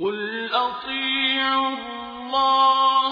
قل أطيع الله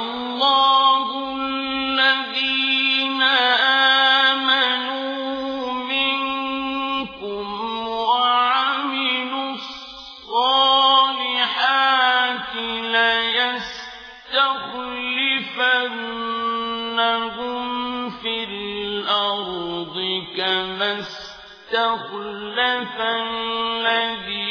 الله الذين آمنوا منكم وعملوا الصالحات ليستخلفنهم في الأرض كما استخلف الذي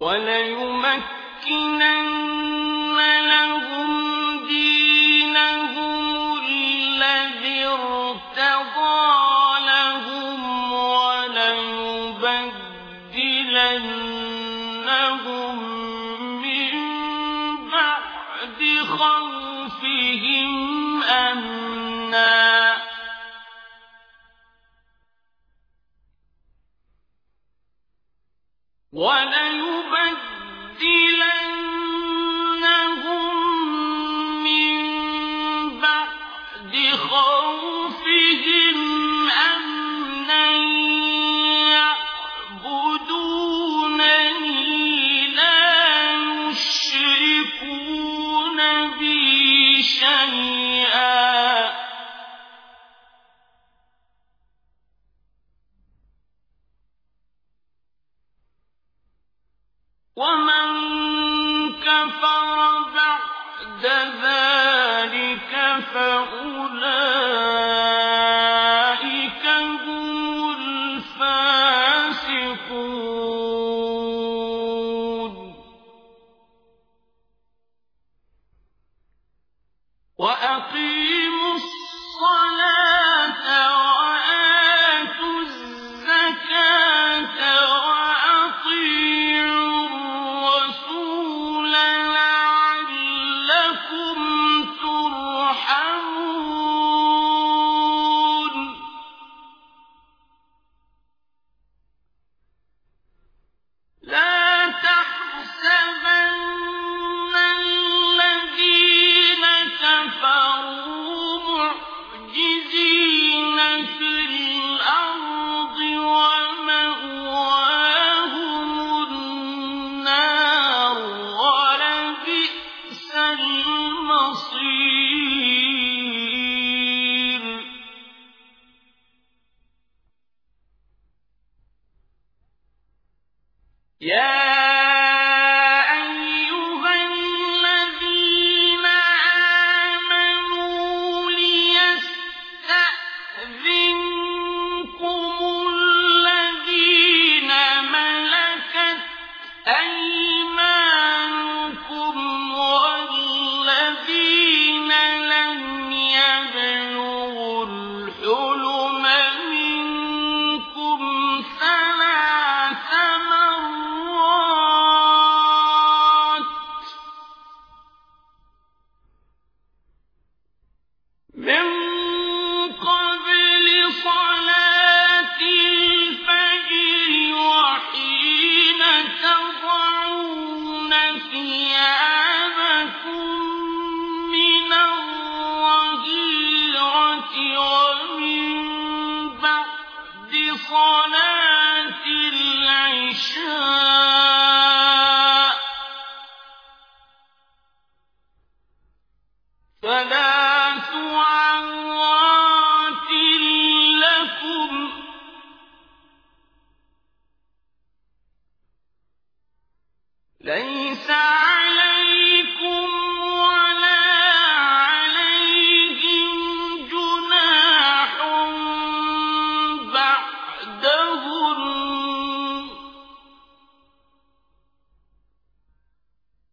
وليمكنن لهم دينهم الذي ارتضى لهم وليبدلنهم من بعد خوفهم أمنا ومن كفر بعد ذلك فأولئك المصير. يا صلاة العشاء.